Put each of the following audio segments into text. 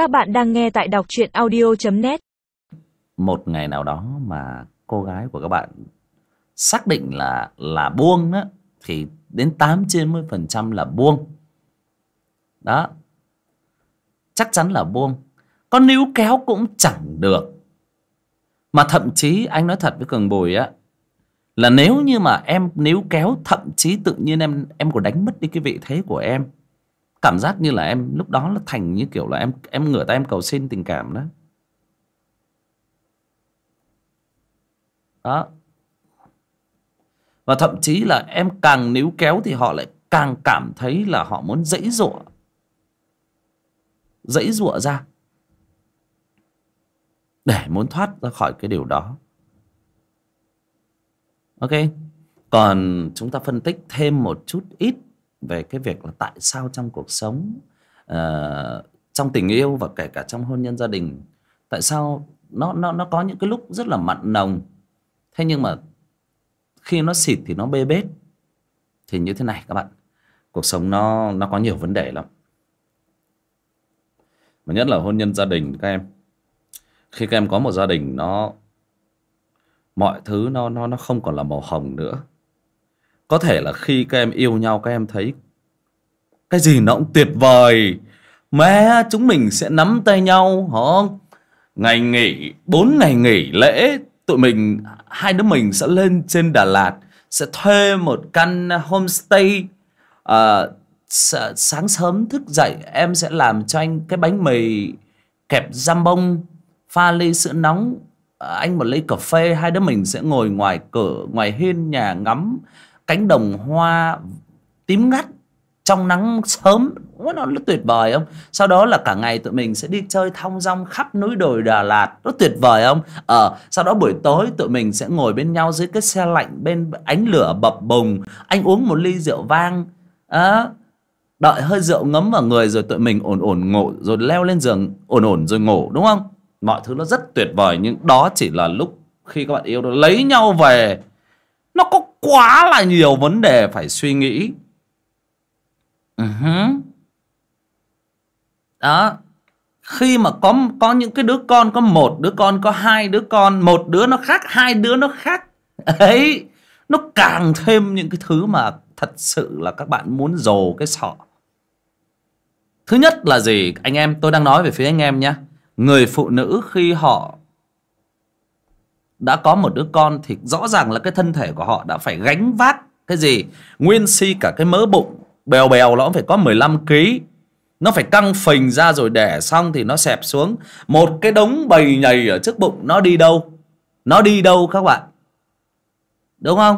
Các bạn đang nghe tại đọc truyện audio.net một ngày nào đó mà cô gái của các bạn xác định là là buông đó thì đến tám trên mươi phần trăm là buông. Đó. Chắc chắn là buông. Có níu kéo cũng chẳng được. Mà thậm chí anh nói thật với cường bùi á, là nếu như mà em níu kéo, thậm chí tự nhiên em em còn đánh mất đi cái vị thế của em cảm giác như là em, lúc đó là thành như kiểu là em em ngửa tay em cầu xin tình cảm đó. Đó. Và thậm chí là em càng níu kéo thì họ lại càng cảm thấy là họ muốn dãy dụa. Dãy dụa ra. Để muốn thoát ra khỏi cái điều đó. Ok. Còn chúng ta phân tích thêm một chút ít về cái việc là tại sao trong cuộc sống uh, trong tình yêu và kể cả trong hôn nhân gia đình tại sao nó nó nó có những cái lúc rất là mặn nồng. Thế nhưng mà khi nó xịt thì nó bê bết. Thì như thế này các bạn cuộc sống nó nó có nhiều vấn đề lắm. Mà nhất là hôn nhân gia đình các em. Khi các em có một gia đình nó mọi thứ nó nó nó không còn là màu hồng nữa có thể là khi các em yêu nhau các em thấy cái gì nó cũng tuyệt vời. Mẹ chúng mình sẽ nắm tay nhau hả? Ngày nghỉ bốn ngày nghỉ lễ tụi mình hai đứa mình sẽ lên trên Đà Lạt sẽ thuê một căn homestay. À, sáng sớm thức dậy em sẽ làm cho anh cái bánh mì kẹp giam bông pha ly sữa nóng. À, anh một ly cà phê hai đứa mình sẽ ngồi ngoài cửa ngoài hiên nhà ngắm cánh đồng hoa tím ngắt trong nắng sớm. Nó, nó tuyệt vời không? Sau đó là cả ngày tụi mình sẽ đi chơi thong dong khắp núi đồi Đà Lạt. Nó tuyệt vời không? Ờ sau đó buổi tối tụi mình sẽ ngồi bên nhau dưới cái xe lạnh bên ánh lửa bập bùng. Anh uống một ly rượu vang. À, đợi hơi rượu ngấm vào người rồi tụi mình ổn ổn ngủ rồi leo lên giường ổn ổn rồi ngủ đúng không? Mọi thứ nó rất tuyệt vời nhưng đó chỉ là lúc khi các bạn yêu nó lấy nhau về. Nó có quá là nhiều vấn đề phải suy nghĩ. Uh-huh. đó. Khi mà có có những cái đứa con, có một đứa con, có hai đứa con, một đứa nó khác, hai đứa nó khác. Ấy, nó càng thêm những cái thứ mà thật sự là các bạn muốn dồ cái sọ. Thứ nhất là gì? Anh em, tôi đang nói về phía anh em nhé người phụ nữ khi họ đã có một đứa con thì rõ ràng là cái thân thể của họ đã phải gánh vác cái gì? Nguyên si cả cái mỡ bụng, bèo bèo nó cũng phải có 15 kg nó phải căng phình ra rồi đẻ xong thì nó xẹp xuống. Một cái đống bầy nhầy ở trước bụng, nó đi đâu? Nó đi đâu các bạn? Đúng không?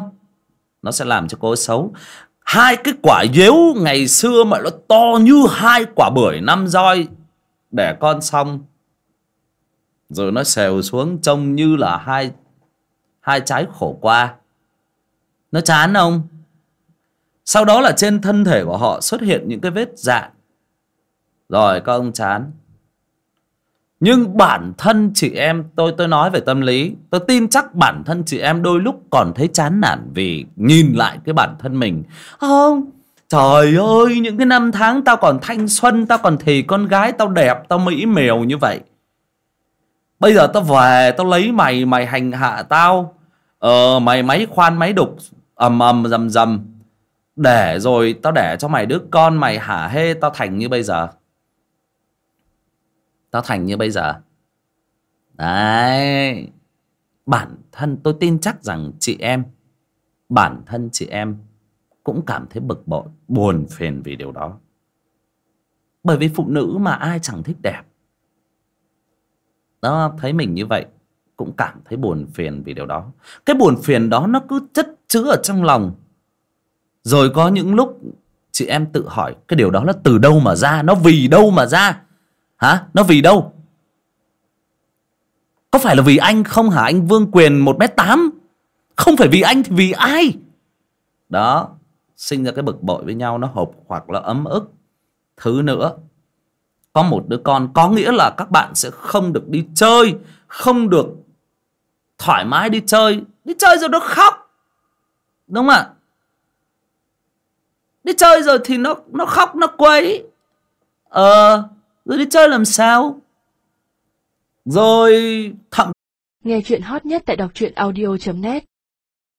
Nó sẽ làm cho cô xấu. Hai cái quả dếu ngày xưa mà nó to như hai quả bưởi năm roi. Để con xong rồi nó xèo xuống trông như là hai hai trái khổ qua. Nó chán không? Sau đó là trên thân thể của họ xuất hiện những cái vết dạn rồi, các ông chán. Nhưng bản thân chị em, tôi tôi nói về tâm lý. Tôi tin chắc bản thân chị em đôi lúc còn thấy chán nản vì nhìn lại cái bản thân mình. Không, trời ơi, những cái năm tháng tao còn thanh xuân, tao còn thì con gái, tao đẹp, tao mỹ mèo như vậy bây giờ tao về, tao lấy mày mày hành hạ tao. Ờ mày máy khoan máy đục, ầm ầm, rầm rầm. Để rồi tao để cho mày đứa con mày hả hê, tao thành như bây giờ. Tao thành như bây giờ. Đấy. Bản thân tôi tin chắc rằng chị em, bản thân chị em cũng cảm thấy bực bội, buồn phiền vì điều đó. Bởi vì phụ nữ mà ai chẳng thích đẹp đó, thấy mình như vậy, cũng cảm thấy buồn phiền vì điều đó. Cái buồn phiền đó nó cứ chất chứa ở trong lòng. Rồi có những lúc chị em tự hỏi, cái điều đó là từ đâu mà ra? Nó vì đâu mà ra? Hả? Nó vì đâu? Có phải là vì anh không hả? Anh vương quyền một m tám? Không phải vì anh thì vì ai? Đó, sinh ra cái bực bội với nhau, nó hộp hoặc là ấm ức. Thứ nữa có một đứa con, có nghĩa là các bạn sẽ không được đi chơi, không được thoải mái đi chơi. Đi chơi rồi nó khóc, đúng không ạ? Đi chơi rồi thì nó nó khóc, nó quấy. Ờ rồi đi chơi làm sao? Rồi thậm Nghe chuyện hot nhất tại đọc truyện audio.net